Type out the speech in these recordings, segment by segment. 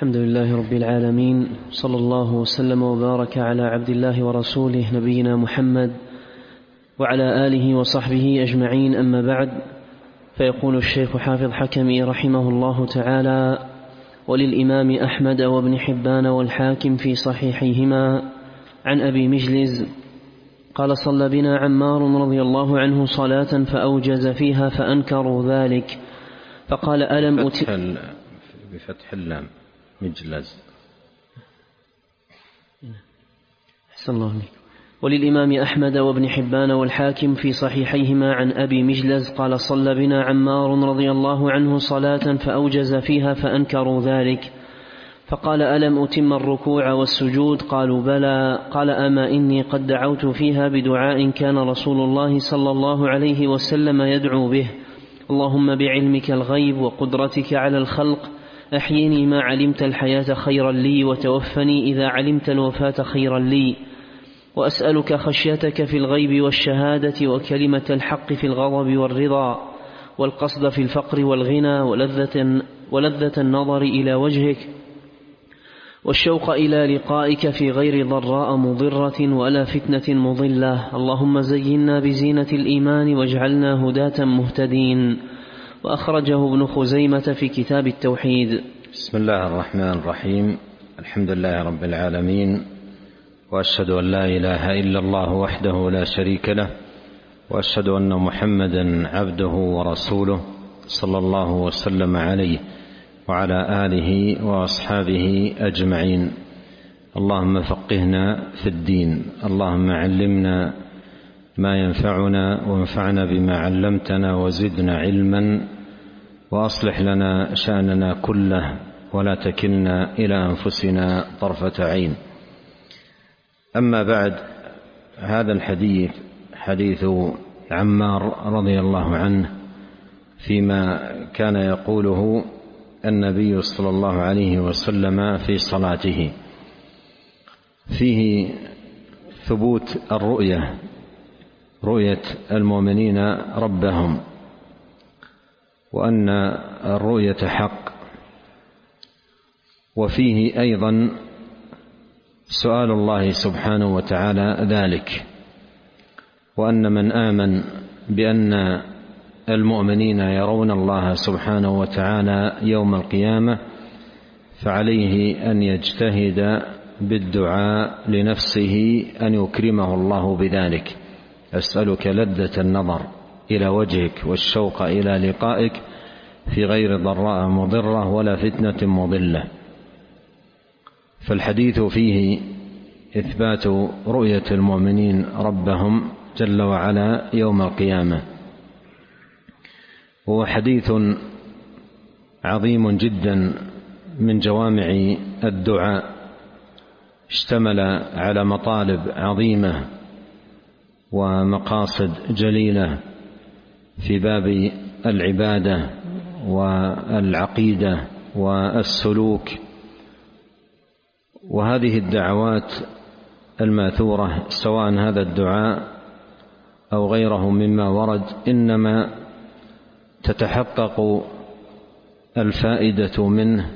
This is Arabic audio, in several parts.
الحمد لله رب العالمين صلى الله وسلم وبارك على عبد الله ورسوله نبينا محمد وعلى آله وصحبه أجمعين أما بعد فيقول الشيخ حافظ حكمي رحمه الله تعالى وللإمام أحمد وابن حبان والحاكم في صحيحيهما عن أبي مجلز قال صلى بنا عمار رضي الله عنه صلاة فأوجز فيها فأنكروا ذلك فقال ألم أتي بفتح اللام. مجلز أحسن الله عليكم وللإمام أحمد وابن حبان والحاكم في صحيحيهما عن أبي مجلز قال صلى بنا عمار رضي الله عنه صلاة فأوجز فيها فأنكروا ذلك. فقال ألم أتم الركوع والسجود؟ قالوا بلى. قال أما إني قد دعوت فيها بدعاء كان رسول الله صلى الله عليه وسلم يدعو به. اللهم بعلمك الغيب وقدرتك على الخلق أحيني ما علمت الحياة خيرا لي وتوفني إذا علمت الوفاة خيرا لي. وأسألك خشيتك في الغيب والشهادة وكلمة الحق في الغضب والرضا والقصد في الفقر والغنى ولذة, ولذة النظر إلى وجهك. والشوق إلى لقائك في غير ضراء مضرة ولا فتنة مضلة. اللهم زينا بزينة الإيمان واجعلنا هداة مهتدين. وأخرجه ابن خزيمة في كتاب التوحيد. بسم الله الرحمن الرحيم. الحمد لله رب العالمين وأشهد أن لا إله إلا الله وحده لا شريك له وأشهد أن محمدا عبده ورسوله صلى الله وسلم عليه وعلى آله وأصحابه أجمعين. اللهم فقهنا في الدين اللهم علمنا ما ينفعنا وانفعنا بما علمتنا وزدنا علما وأصلح لنا شأننا كله ولا تكلنا إلى أنفسنا طرفة عين. أما بعد هذا الحديث حديث عمار رضي الله عنه فيما كان يقوله النبي صلى الله عليه وسلم في صلاته. فيه ثبوت الرؤية رؤية المؤمنين ربهم وأن الرؤية حق. وفيه أيضا سؤال الله سبحانه وتعالى ذلك. وأن من آمن بأن المؤمنين يرون الله سبحانه وتعالى يوم القيامة فعليه أن يجتهد بالدعاء لنفسه أن يكرمه الله بذلك. أسألك لذة النظر إلى وجهك والشوق إلى لقائك في غير ضراء مضرة ولا فتنة مضلة. فالحديث فيه إثبات رؤية المؤمنين ربهم جل وعلا يوم القيامة. هو حديث عظيم جدا من جوامع الدعاء. اشتمل على مطالب عظيمة ومقاصد جليلة في باب العبادة والعقيدة والسلوك. وهذه الدعوات الماثورة سواء هذا الدعاء أو غيره مما ورد إنما تتحقق الفائدة منه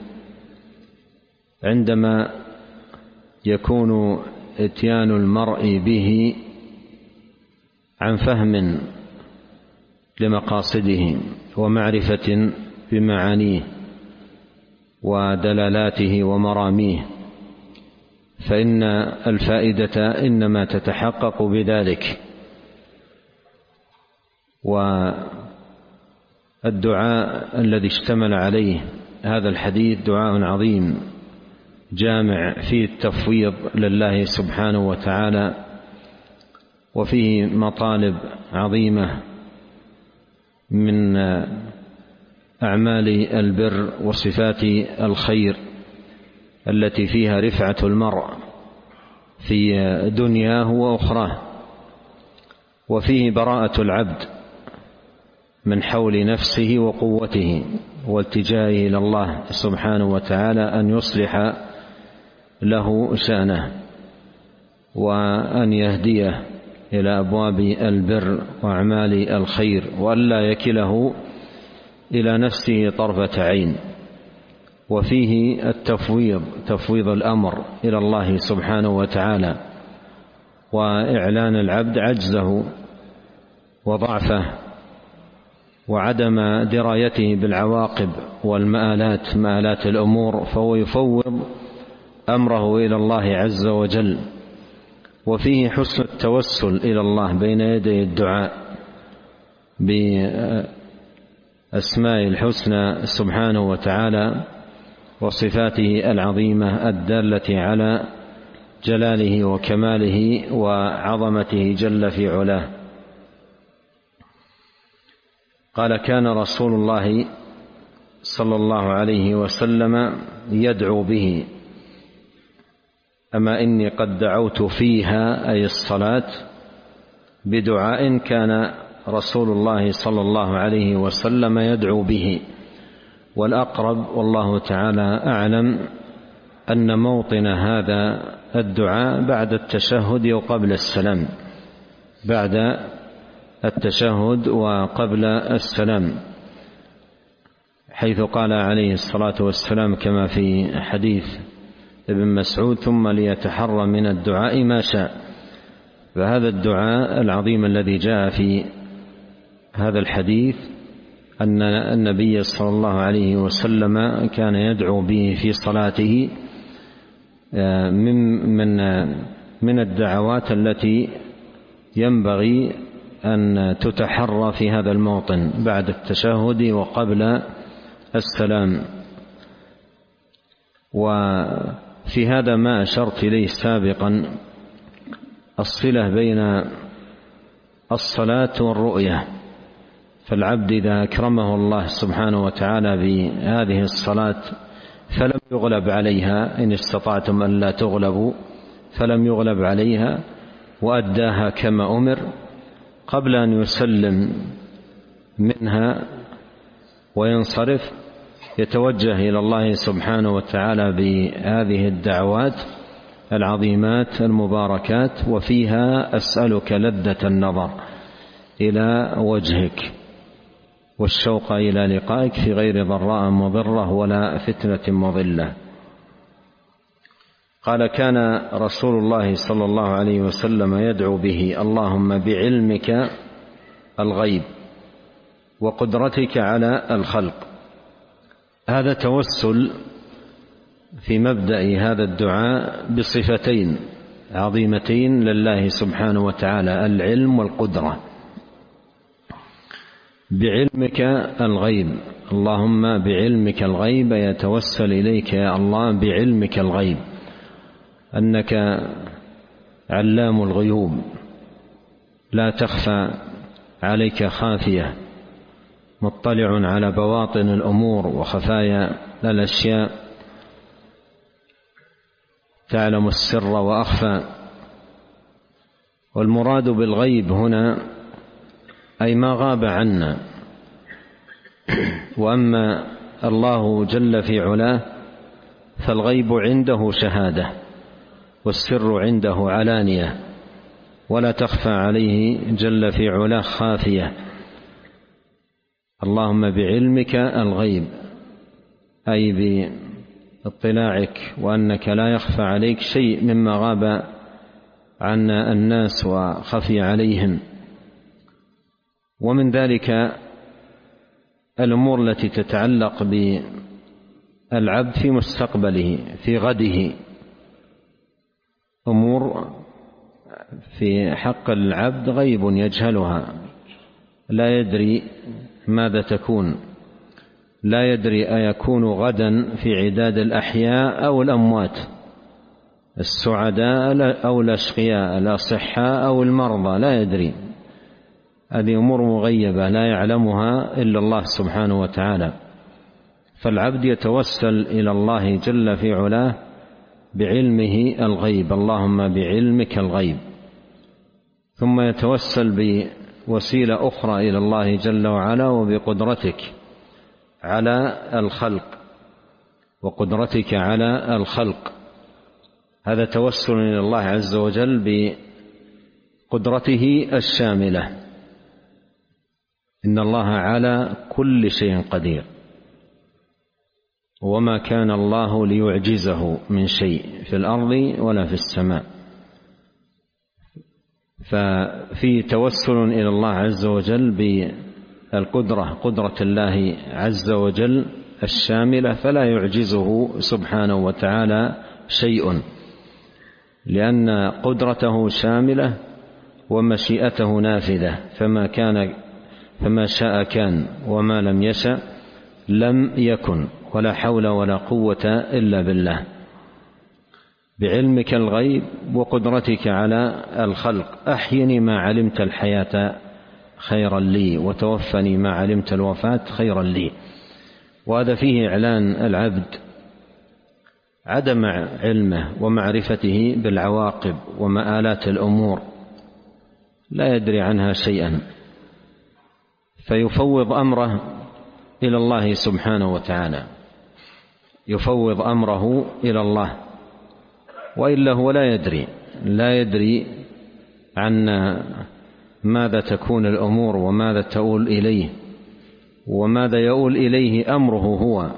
عندما يكون إتيان المرء به عن فهم لمقاصده ومعرفة بمعانيه ودلالاته ومراميه فإن الفائدة إنما تتحقق بذلك. والدعاء الذي اشتمل عليه هذا الحديث دعاء عظيم جامع فيه التفويض لله سبحانه وتعالى وفيه مطالب عظيمة من أعمال البر وصفات الخير التي فيها رفعة المرء في دنياه وأخراه وفيه براءة العبد من حول نفسه وقوته والتجائه إلى الله سبحانه وتعالى أن يصلح له شأنه وأن يهديه. إلى أبواب البر وأعمال الخير وألا يكله إلى نفسه طرفة عين. وفيه التفويض تفويض الأمر إلى الله سبحانه وتعالى وإعلان العبد عجزه وضعفه وعدم درايته بالعواقب والمآلات مآلات الأمور فهو يفوض أمره إلى الله عز وجل. وفيه حسن التوسل إلى الله بين يدي الدعاء بأسماء الحسنى سبحانه وتعالى وصفاته العظيمة الدالة على جلاله وكماله وعظمته جل في علاه. قال كان رسول الله صلى الله عليه وسلم يدعو به أما إني قد دعوت فيها أي الصلاة بدعاء كان رسول الله صلى الله عليه وسلم يدعو به والأقرب والله تعالى أعلم أن موطن هذا الدعاء بعد التشهد وقبل السلام بعد التشهد وقبل السلام حيث قال عليه الصلاة والسلام كما في حديث ابن مسعود ثم ليتحرى من الدعاء ما شاء. فهذا الدعاء العظيم الذي جاء في هذا الحديث أن النبي صلى الله عليه وسلم كان يدعو به في صلاته من من من الدعوات التي ينبغي أن تتحرى في هذا الموطن بعد التشهد وقبل السلام. و في هذا ما أشرت إليه سابقا الصلة بين الصلاة والرؤية. فالعبد إذا أكرمه الله سبحانه وتعالى بهذه الصلاة فلم يغلب عليها إن استطعتم أن لا تغلبوا فلم يغلب عليها وأداها كما أمر قبل أن يسلم منها وينصرف يتوجه إلى الله سبحانه وتعالى بهذه الدعوات العظيمات المباركات وفيها أسألك لذة النظر إلى وجهك والشوق إلى لقائك في غير ضراء مضرة ولا فتنة مضلة. قال كان رسول الله صلى الله عليه وسلم يدعو به اللهم بعلمك الغيب وقدرتك على الخلق هذا توسل في مبدأ هذا الدعاء بصفتين عظيمتين لله سبحانه وتعالى العلم والقدرة. بعلمك الغيب. اللهم بعلمك الغيب يتوسل إليك يا الله بعلمك الغيب. أنك علام الغيوب. لا تخفى عليك خافية. مطلع على بواطن الأمور وخفايا الأشياء تعلم السر وأخفى. والمراد بالغيب هنا أي ما غاب عنا. وأما الله جل في علاه فالغيب عنده شهادة والسر عنده علانية. ولا تخفى عليه جل في علاه خافية. اللهم بعلمك الغيب أي باطلاعك وأنك لا يخفى عليك شيء مما غاب عن الناس وخفي عليهم. ومن ذلك الأمور التي تتعلق بالعبد في مستقبله في غده. أمور في حق العبد غيب يجهلها لا يدري ماذا تكون؟ لا يدري أيكون غدا في عداد الأحياء أو الأموات. السعداء أو الأشقياء الأصحاء أو المرضى لا يدري. هذه أمور مغيبة لا يعلمها إلا الله سبحانه وتعالى. فالعبد يتوسل إلى الله جل في علاه بعلمه الغيب. اللهم بعلمك الغيب. ثم يتوسل ب وسيلة أخرى إلى الله جل وعلا وبقدرتك على الخلق وقدرتك على الخلق. هذا توسل إلى الله عز وجل بقدرته الشاملة. إن الله على كل شيء قدير. وما كان الله ليعجزه من شيء في الأرض ولا في السماء. ففي توسل إلى الله عز وجل بالقدرة قدرة الله عز وجل الشاملة فلا يعجزه سبحانه وتعالى شيء. لأن قدرته شاملة ومشيئته نافذة فما كان فما شاء كان وما لم يشأ لم يكن ولا حول ولا قوة إلا بالله. بعلمك الغيب وقدرتك على الخلق. أحيني ما علمت الحياة خيرا لي وتوفني ما علمت الوفاة خيرا لي. وهذا فيه إعلان العبد عدم علمه ومعرفته بالعواقب ومآلات الأمور لا يدري عنها شيئا. فيفوض أمره إلى الله سبحانه وتعالى. يفوض أمره إلى الله. وإلا هو لا يدري لا يدري عن ماذا تكون الأمور وماذا تؤول إليه وماذا يؤول إليه أمره هو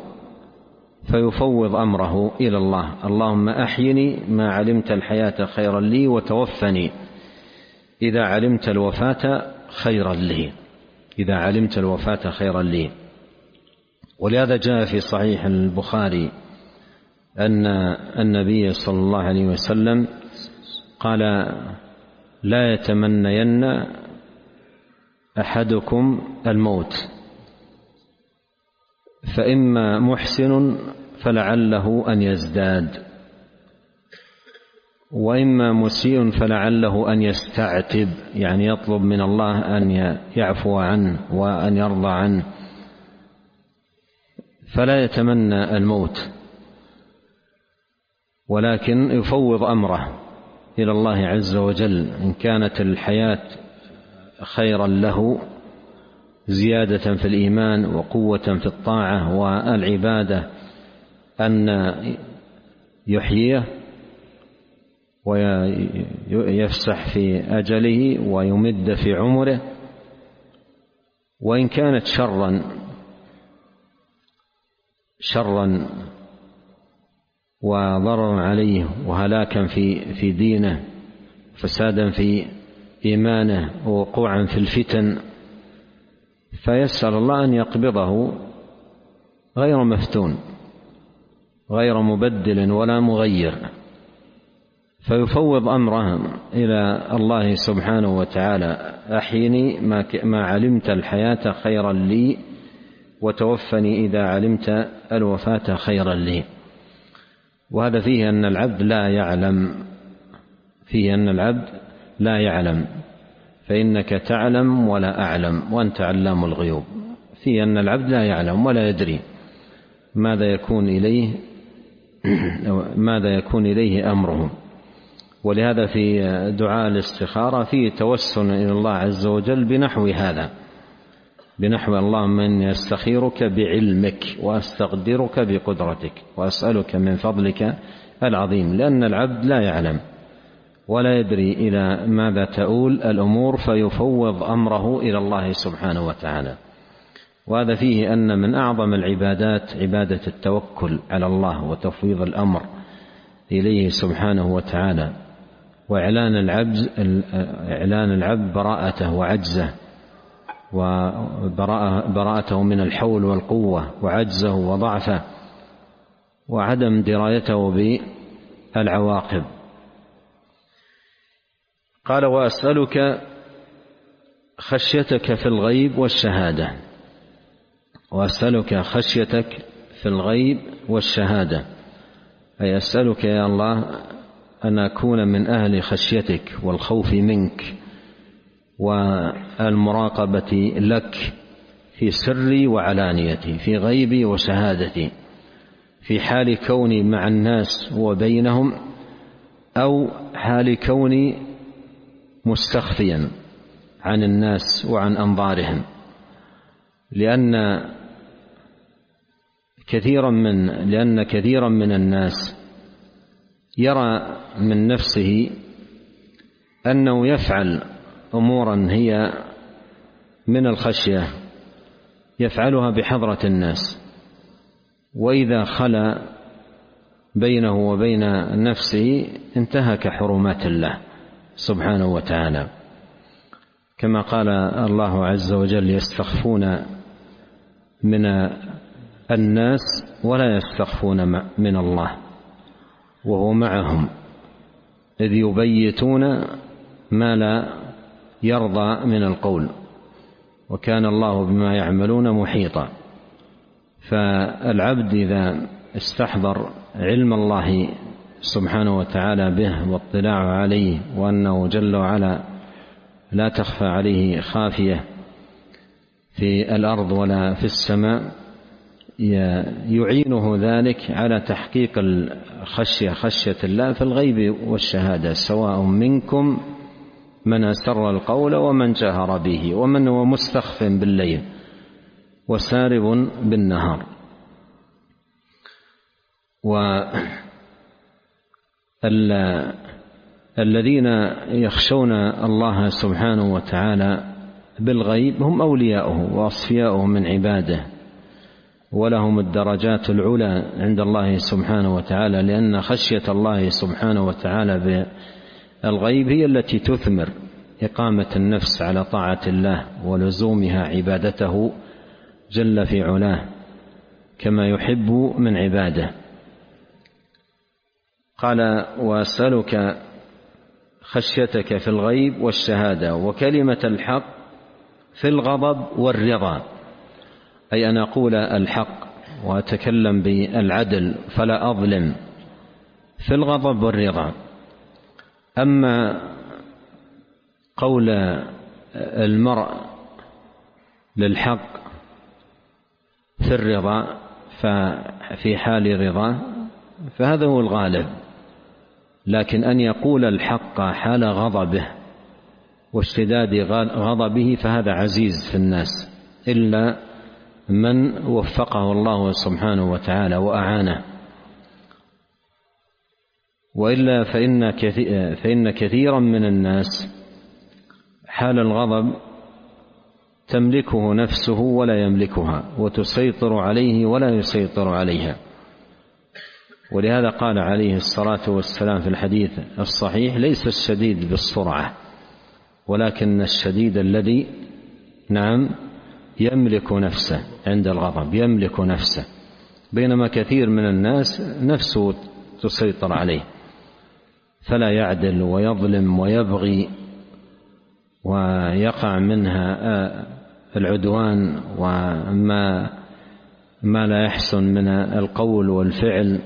فيفوض أمره إلى الله. اللهم أحيني ما علمت الحياة خيرا لي وتوفني. إذا علمت الوفاة خيرا لي. إذا علمت الوفاة خيرا لي. ولهذا جاء في صحيح البخاري أن النبي صلى الله عليه وسلم قال لا يتمنين أحدكم الموت فإما محسن فلعله أن يزداد وإما مسيء فلعله أن يستعتب يعني يطلب من الله أن يعفو عنه وأن يرضى عنه فلا يتمنى الموت. ولكن يفوض أمره إلى الله عز وجل إن كانت الحياة خيرا له زيادة في الإيمان وقوة في الطاعة والعبادة أن يحييه ويفسح في أجله ويمد في عمره وإن كانت شرا شرا وضررا عليه وهلاكا في في دينه فسادا في إيمانه ووقوعا في الفتن. فيسأل الله أن يقبضه غير مفتون غير مبدل ولا مغير. فيفوض أمره إلى الله سبحانه وتعالى. أحيني ما ما علمت الحياة خيرا لي وتوفني إذا علمت الوفاة خيرا لي. وهذا فيه أن العبد لا يعلم فيه أن العبد لا يعلم. فإنك تعلم ولا أعلم وأنت علام الغيوب. فيه أن العبد لا يعلم ولا يدري ماذا يكون إليه ماذا يكون إليه أمره. ولهذا في دعاء الاستخارة فيه توسل إلى الله عز وجل بنحو هذا. بنحو اللهم اني استخيرك بعلمك وأستقدرك بقدرتك وأسألك من فضلك العظيم لأن العبد لا يعلم ولا يدري إلى ماذا تؤول الأمور فيفوض أمره إلى الله سبحانه وتعالى. وهذا فيه أن من أعظم العبادات عبادة التوكل على الله وتفويض الأمر إليه سبحانه وتعالى وإعلان العبد إعلان العبد براءته وعجزه. وبراءته من الحول والقوة وعجزه وضعفه وعدم درايته بالعواقب. قال وأسألك خشيتك في الغيب والشهادة. وأسألك خشيتك في الغيب والشهادة. أي أسألك يا الله أن أكون من أهل خشيتك والخوف منك. والمراقبة لك في سري وعلانيتي في غيبي وشهادتي في حال كوني مع الناس وبينهم أو حال كوني مستخفيا عن الناس وعن أنظارهم. لأن كثيرا من لأن كثيرا من الناس يرى من نفسه أنه يفعل أمورا هي من الخشية يفعلها بحضرة الناس. وإذا خلا بينه وبين نفسه انتهك حرمات الله سبحانه وتعالى. كما قال الله عز وجل يستخفون من الناس ولا يستخفون من الله وهو معهم. إذ يبيتون ما لا يرضى من القول وكان الله بما يعملون محيطا. فالعبد إذا استحضر علم الله سبحانه وتعالى به واطلاعه عليه وأنه جل وعلا لا تخفى عليه خافية في الأرض ولا في السماء يعينه ذلك على تحقيق الخشية خشية الله في الغيب والشهادة سواء منكم من أسر القول ومن جهر به ومن هو مستخف بالليل وسارب بالنهار. و الذين يخشون الله سبحانه وتعالى بالغيب هم أولياؤه وأصفياؤه من عباده ولهم الدرجات العلى عند الله سبحانه وتعالى لأن خشية الله سبحانه وتعالى الغيب هي التي تثمر إقامة النفس على طاعة الله ولزومها عبادته جل في علاه كما يحب من عباده. قال وأسألك خشيتك في الغيب والشهادة وكلمة الحق في الغضب والرضا. أي أن أقول الحق وأتكلم بالعدل فلا أظلم في الغضب والرضا. أما قول المرء للحق في الرضا ففي حال رضاه فهذا هو الغالب. لكن أن يقول الحق حال غضبه واشتداد غضبه فهذا عزيز في الناس. إلا من وفقه الله سبحانه وتعالى وأعانه. وإلا فإن, كثير فإن كثيرا من الناس حال الغضب تملكه نفسه ولا يملكها وتسيطر عليه ولا يسيطر عليها. ولهذا قال عليه الصلاة والسلام في الحديث الصحيح ليس الشديد بالسرعة ولكن الشديد الذي نعم يملك نفسه عند الغضب يملك نفسه. بينما كثير من الناس نفسه تسيطر عليه. فلا يعدل ويظلم ويبغي ويقع منها آه، العدوان وما ما لا يحسن من القول والفعل.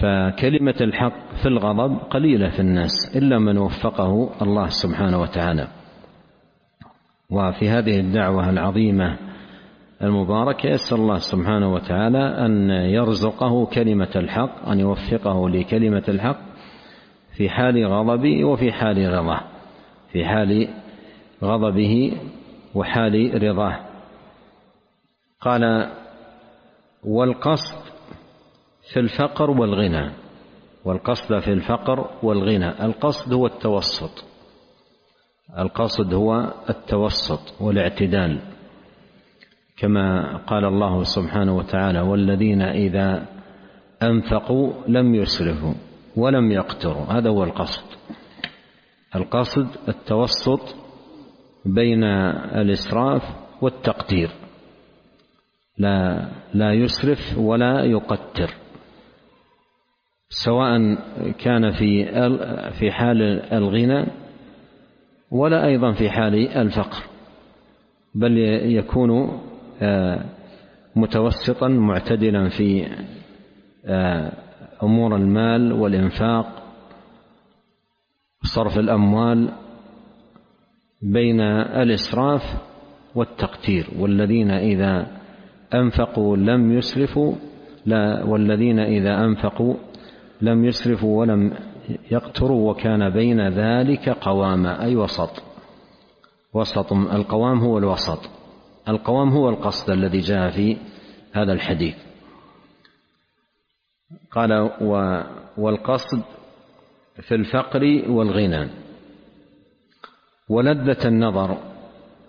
فكلمة الحق في الغضب قليلة في الناس إلا من وفقه الله سبحانه وتعالى. وفي هذه الدعوة العظيمة المبارك يسأل الله سبحانه وتعالى أن يرزقه كلمة الحق أن يوفقه لكلمة الحق في حال غضبه وفي حال رضاه في حال غضبه وحال رضاه. قال والقصد في الفقر والغنى والقصد في الفقر والغنى القصد هو التوسط القصد هو التوسط والاعتدال. كما قال الله سبحانه وتعالى والذين إذا أنفقوا لم يسرفوا ولم يقتروا. هذا هو القصد. القصد التوسط بين الإسراف والتقدير. لا لا يسرف ولا يقتر. سواء كان في في حال الغنى ولا أيضا في حال الفقر. بل يكون متوسطا معتدلا في آه، أمور المال والإنفاق صرف الأموال بين الإسراف والتقتير والذين إذا أنفقوا لم يسرفوا لا والذين إذا أنفقوا لم يسرفوا ولم يقتروا وكان بين ذلك قواما أي وسط. وسط القوام هو الوسط. القوام هو القصد الذي جاء في هذا الحديث. قال و والقصد في الفقر والغنى. ولذة النظر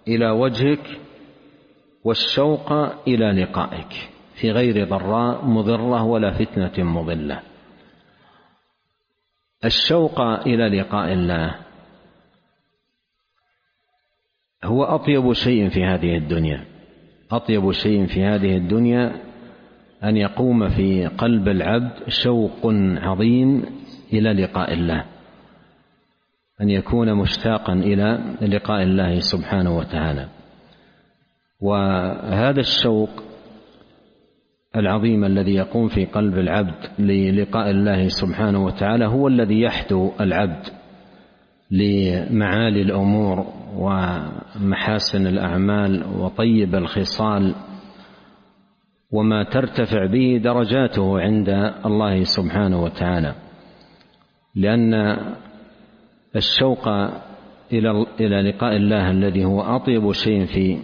إلى وجهك والشوق إلى لقائك. في غير ضراء مضرة ولا فتنة مضلة. الشوق إلى لقاء الله. هو أطيب شيء في هذه الدنيا. أطيب شيء في هذه الدنيا أن يقوم في قلب العبد شوق عظيم إلى لقاء الله. أن يكون مشتاقا إلى لقاء الله سبحانه وتعالى. وهذا الشوق العظيم الذي يقوم في قلب العبد للقاء الله سبحانه وتعالى هو الذي يحدو العبد لمعالي الأمور ومحاسن الأعمال وطيب الخصال وما ترتفع به درجاته عند الله سبحانه وتعالى لأن الشوق إلى إلى لقاء الله الذي هو أطيب شيء في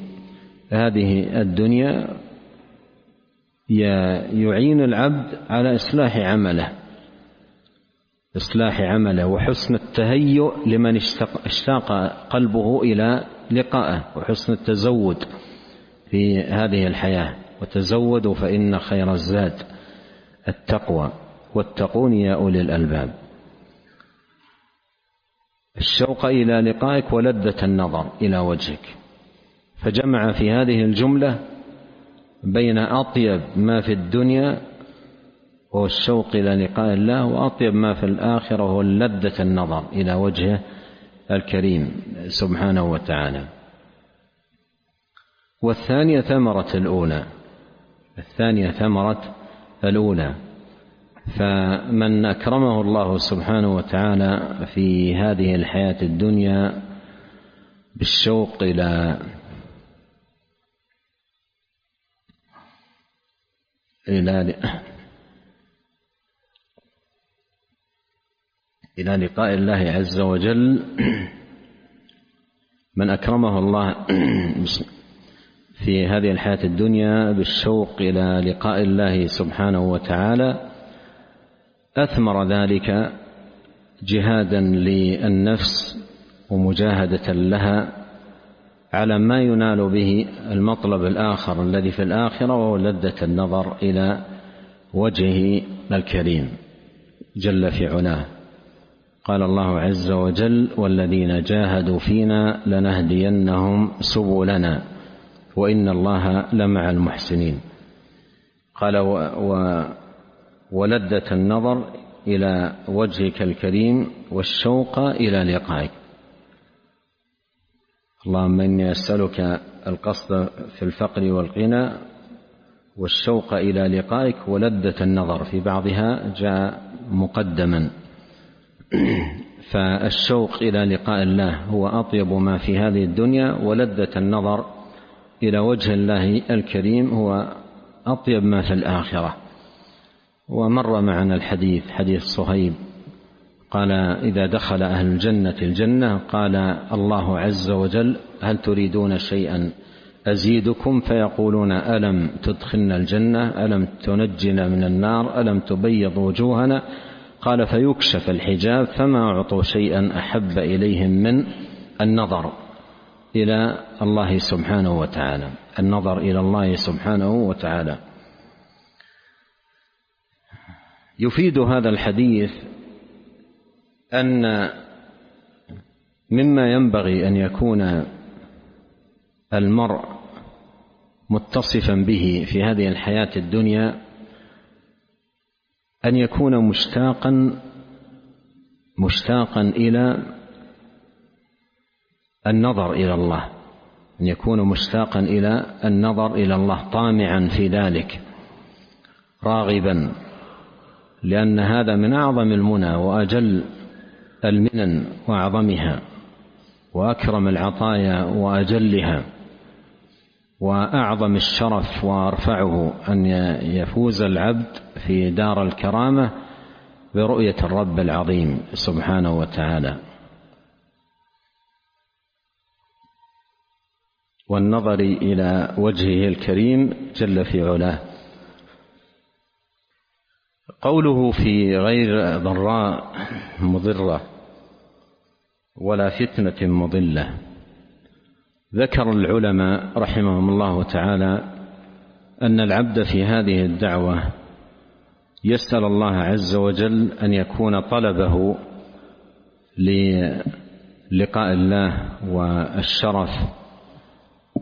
هذه الدنيا يعين العبد على إصلاح عمله إصلاح عمله وحسن التهيؤ لمن اشتاق, قلبه إلى لقائه وحسن التزود في هذه الحياة. وتزودوا فإن خير الزاد التقوى. واتقون يا أولي الألباب. الشوق إلى لقائك ولذة النظر إلى وجهك. فجمع في هذه الجملة بين أطيب ما في الدنيا وهو الشوق إلى لقاء الله وأطيب ما في الآخرة هو لذة النظر إلى وجهه الكريم سبحانه وتعالى. والثانية ثمرة الأولى. الثانية ثمرة الأولى. فمن أكرمه الله سبحانه وتعالى في هذه الحياة الدنيا بالشوق إلى إلى إلى لقاء الله عز وجل. من أكرمه الله في هذه الحياة الدنيا بالشوق إلى لقاء الله سبحانه وتعالى أثمر ذلك جهادا للنفس ومجاهدة لها على ما ينال به المطلب الآخر الذي في الآخرة وهو لذة النظر إلى وجهه الكريم جل في علاه. قال الله عز وجل والذين جاهدوا فينا لنهدينهم سبلنا وإن الله لمع المحسنين. قال و و ولذة النظر إلى وجهك الكريم والشوق إلى لقائك. اللهم إني أسألك القصد في الفقر والغنى والشوق إلى لقائك. ولذة النظر في بعضها جاء مقدما. فالشوق إلى لقاء الله هو أطيب ما في هذه الدنيا ولذة النظر إلى وجه الله الكريم هو أطيب ما في الآخرة. ومر معنا الحديث حديث صهيب قال إذا دخل أهل الجنة الجنة قال الله عز وجل هل تريدون شيئا أزيدكم؟ فيقولون ألم تدخلنا الجنة؟ ألم تنجنا من النار؟ ألم تبيض وجوهنا؟ قال فيكشف الحجاب فما أعطوا شيئا أحب إليهم من النظر إلى الله سبحانه وتعالى. النظر إلى الله سبحانه وتعالى. يفيد هذا الحديث أن مما ينبغي أن يكون المرء متصفا به في هذه الحياة الدنيا أن يكون مشتاقا مشتاقا إلى النظر إلى الله. أن يكون مشتاقا إلى النظر إلى الله طامعا في ذلك راغبا. لأن هذا من أعظم المنى وأجل المنن وأعظمها وأكرم العطايا وأجلها. وأعظم الشرف وأرفعه أن يفوز العبد في دار الكرامة برؤية الرب العظيم سبحانه وتعالى. والنظر إلى وجهه الكريم جل في علاه. قوله في غير ضراء مضرة ولا فتنة مضلة. ذكر العلماء رحمهم الله تعالى أن العبد في هذه الدعوة يسأل الله عز وجل أن يكون طلبه للقاء الله والشرف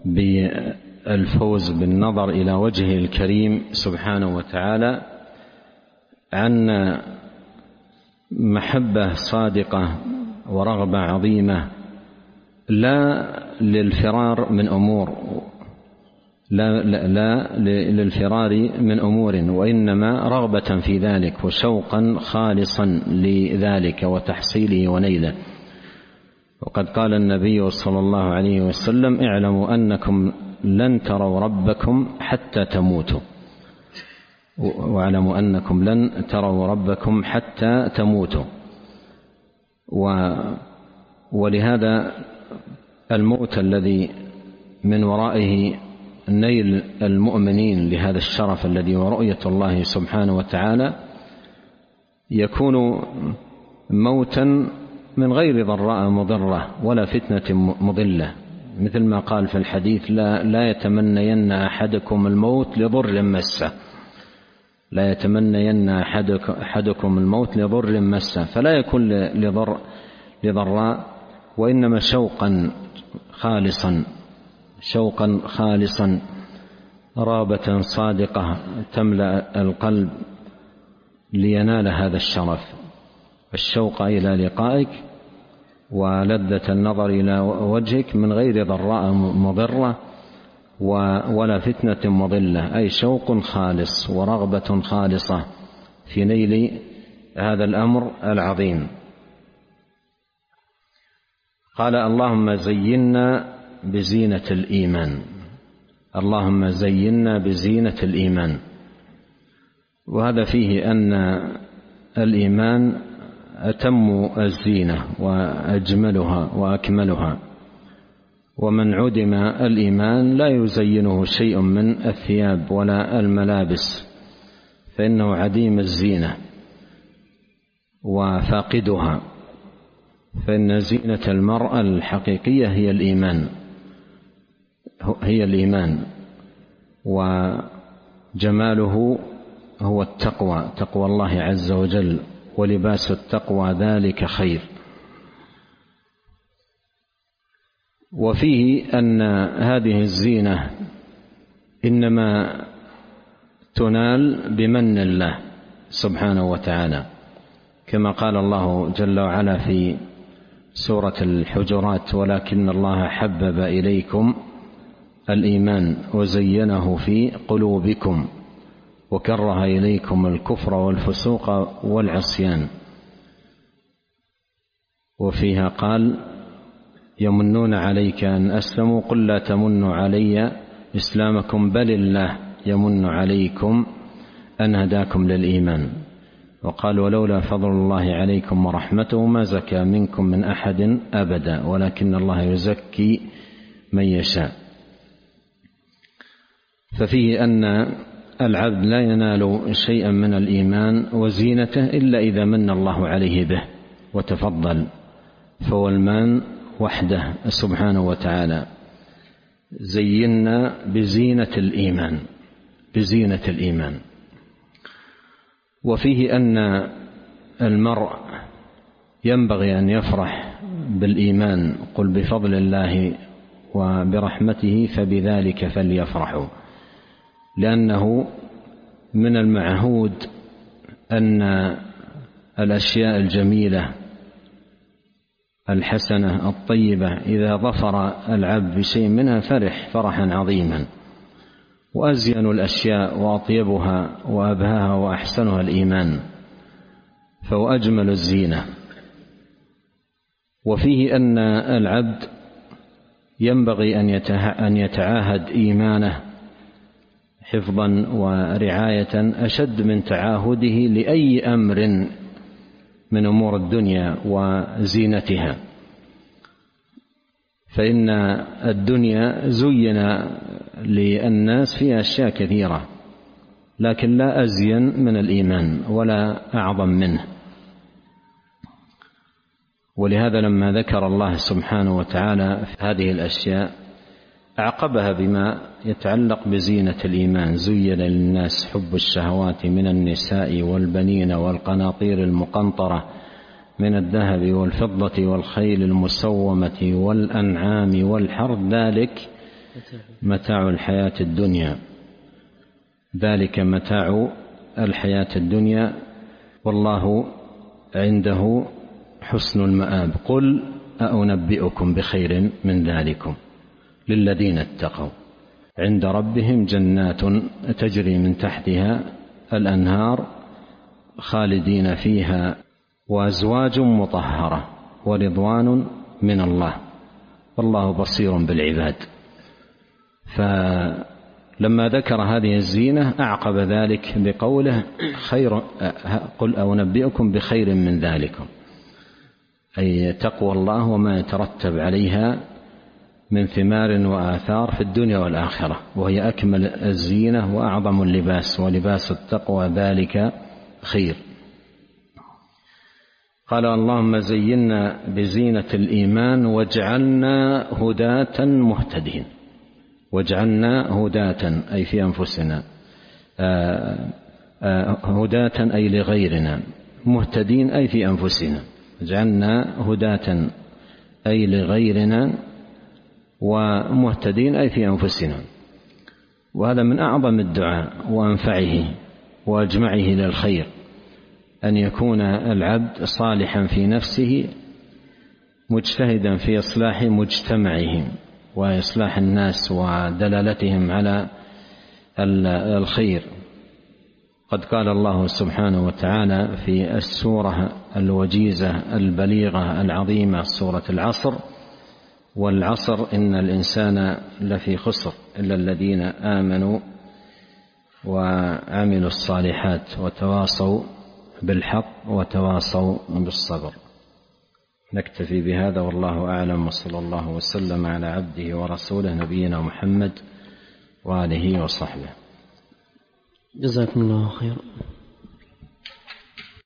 بالفوز بالنظر إلى وجهه الكريم سبحانه وتعالى عن محبة صادقة ورغبة عظيمة لا للفرار من أمور. لا, لا, لا للفرار من أمور وإنما رغبة في ذلك وشوقا خالصا لذلك وتحصيله ونيله. وقد قال النبي صلى الله عليه وسلم اعلموا أنكم لن تروا ربكم حتى تموتوا. واعلموا أنكم لن تروا ربكم حتى تموتوا. و ولهذا الموت الذي من ورائه نيل المؤمنين لهذا الشرف الذي ورؤية الله سبحانه وتعالى يكون موتا من غير ضراء مضرة ولا فتنة مضلة. مثل ما قال في الحديث لا, لا يتمنين أحدكم الموت لضر مسه. لا يتمنين أحدكم الموت لضر مسه. فلا يكون لضر لضراء وإنما شوقا خالصا شوقا خالصا رابة صادقة تملأ القلب لينال هذا الشرف. الشوق إلى لقائك ولذة النظر إلى وجهك من غير ضراء مضرة ولا فتنة مضلة. أي شوق خالص ورغبة خالصة في نيل هذا الأمر العظيم. قال اللهم زينا بزينة الإيمان. اللهم زينا بزينة الإيمان. وهذا فيه أن الإيمان أتم الزينة وأجملها وأكملها. ومن عدم الإيمان لا يزينه شيء من الثياب ولا الملابس فإنه عديم الزينة وفاقدها. فإن زينة المرأة الحقيقية هي الإيمان. هي الإيمان. وجماله هو التقوى تقوى الله عز وجل ولباس التقوى ذلك خير. وفيه أن هذه الزينة إنما تنال بمن الله سبحانه وتعالى. كما قال الله جل وعلا في سورة الحجرات ولكن الله حبب إليكم الإيمان وزينه في قلوبكم وكره إليكم الكفر والفسوق والعصيان. وفيها قال يمنون عليك أن أسلموا قل لا تمنوا علي إسلامكم بل الله يمن عليكم أن هداكم للإيمان. وقال ولولا فضل الله عليكم ورحمته ما زكى منكم من أحد أبدا ولكن الله يزكي من يشاء. ففيه أن العبد لا ينال شيئا من الإيمان وزينته إلا إذا من الله عليه به وتفضل فهو المان وحده سبحانه وتعالى. زينا بزينة الإيمان بزينة الإيمان. وفيه أن المرء ينبغي أن يفرح بالإيمان. قل بفضل الله وبرحمته فبذلك فليفرحوا. لأنه من المعهود أن الأشياء الجميلة الحسنة الطيبة إذا ظفر العبد بشيء منها فرح فرحا عظيما. وأزين الأشياء وأطيبها وأبهاها وأحسنها الإيمان فهو أجمل الزينة. وفيه أن العبد ينبغي أن يتعاهد إيمانه حفظا ورعاية أشد من تعاهده لأي أمر من أمور الدنيا وزينتها. فإن الدنيا زين للناس فيها أشياء كثيرة لكن لا أزين من الإيمان ولا أعظم منه. ولهذا لما ذكر الله سبحانه وتعالى في هذه الأشياء أعقبها بما يتعلق بزينة الإيمان زين للناس حب الشهوات من النساء والبنين والقناطير المقنطرة من الذهب والفضة والخيل المسومة والأنعام والحر ذلك متاع الحياة الدنيا. ذلك متاع الحياة الدنيا. والله عنده حسن المآب. قل أأنبئكم بخير من ذلكم للذين اتقوا. عند ربهم جنات تجري من تحتها الأنهار خالدين فيها وأزواج مطهرة ورضوان من الله. والله بصير بالعباد. فلما ذكر هذه الزينة أعقب ذلك بقوله خير قل أنبئكم بخير من ذلكم. أي تقوى الله وما يترتب عليها من ثمار وآثار في الدنيا والآخرة. وهي أكمل الزينة وأعظم اللباس ولباس التقوى ذلك خير. قال اللهم زينا بزينة الإيمان واجعلنا هداة مهتدين. واجعلنا هداة أي في أنفسنا آه، آه، هداة أي لغيرنا مهتدين أي في أنفسنا. اجعلنا هداة أي لغيرنا ومهتدين أي في أنفسنا. وهذا من أعظم الدعاء وأنفعه وأجمعه للخير. أن يكون العبد صالحا في نفسه مجتهدا في إصلاح مجتمعه وإصلاح الناس ودلالتهم على الخير. قد قال الله سبحانه وتعالى في السورة الوجيزة البليغة العظيمة سورة العصر والعصر إن الإنسان لفي خسر إلا الذين آمنوا وعملوا الصالحات وتواصوا بالحق وتواصوا بالصبر. نكتفي بهذا والله أعلم وصلى الله وسلم على عبده ورسوله نبينا محمد وآله وصحبه. جزاكم الله خيرا.